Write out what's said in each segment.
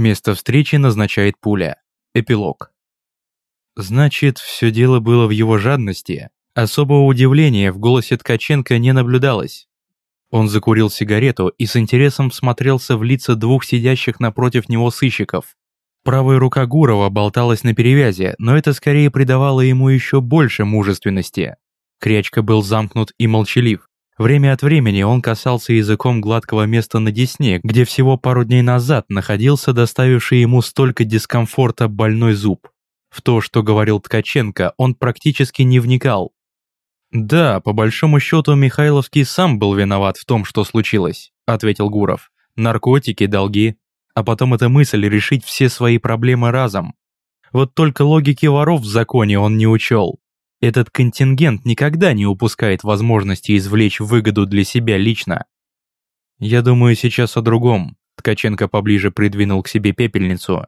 Место встречи назначает пуля. Эпилог. Значит, все дело было в его жадности. Особого удивления в голосе Ткаченко не наблюдалось. Он закурил сигарету и с интересом всмотрелся в лица двух сидящих напротив него сыщиков. Правая рука Гурова болталась на перевязи, но это скорее придавало ему еще больше мужественности. Крячка был замкнут и молчалив. Время от времени он касался языком гладкого места на десне, где всего пару дней назад находился доставивший ему столько дискомфорта больной зуб. В то, что говорил Ткаченко, он практически не вникал. «Да, по большому счету Михайловский сам был виноват в том, что случилось», ответил Гуров. «Наркотики, долги, а потом эта мысль решить все свои проблемы разом. Вот только логики воров в законе он не учел. Этот контингент никогда не упускает возможности извлечь выгоду для себя лично. Я думаю сейчас о другом. Ткаченко поближе придвинул к себе пепельницу.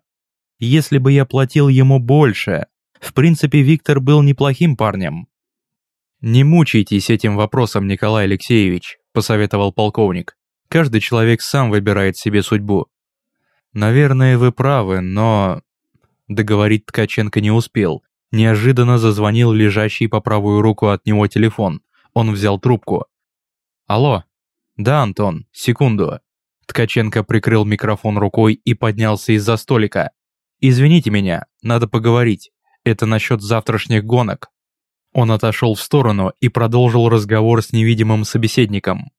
Если бы я платил ему больше. В принципе, Виктор был неплохим парнем. Не мучайтесь этим вопросом, Николай Алексеевич, посоветовал полковник. Каждый человек сам выбирает себе судьбу. Наверное, вы правы, но... Договорить Ткаченко не успел. Неожиданно зазвонил лежащий по правую руку от него телефон. Он взял трубку. «Алло?» «Да, Антон, секунду». Ткаченко прикрыл микрофон рукой и поднялся из-за столика. «Извините меня, надо поговорить. Это насчет завтрашних гонок». Он отошел в сторону и продолжил разговор с невидимым собеседником.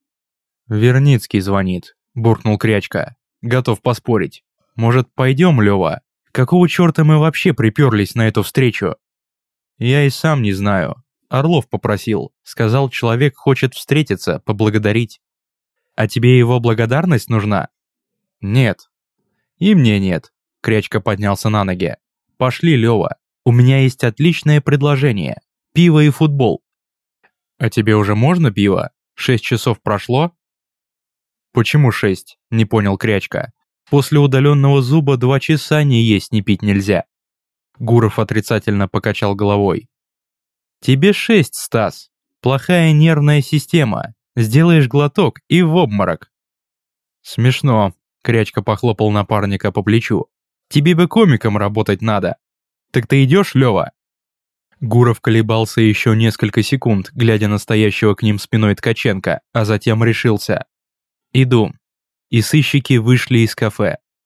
«Верницкий звонит», – буркнул Крячка. «Готов поспорить. Может, пойдем, Лёва? Какого черта мы вообще приперлись на эту встречу?» «Я и сам не знаю. Орлов попросил. Сказал, человек хочет встретиться, поблагодарить. А тебе его благодарность нужна?» «Нет». «И мне нет. Крячка поднялся на ноги. «Пошли, Лёва. У меня есть отличное предложение. Пиво и футбол». «А тебе уже можно пиво? Шесть часов прошло?» «Почему шесть?» – не понял Крячка. «После удаленного зуба два часа ни есть, ни пить нельзя». Гуров отрицательно покачал головой. «Тебе шесть, Стас. Плохая нервная система. Сделаешь глоток и в обморок». «Смешно», – Крячка похлопал напарника по плечу. Тебе бы комиком работать надо. Так ты идешь, Лева?» Гуров колебался еще несколько секунд, глядя на стоящего к ним спиной Ткаченко, а затем решился. «Иду». И сыщики вышли из кафе.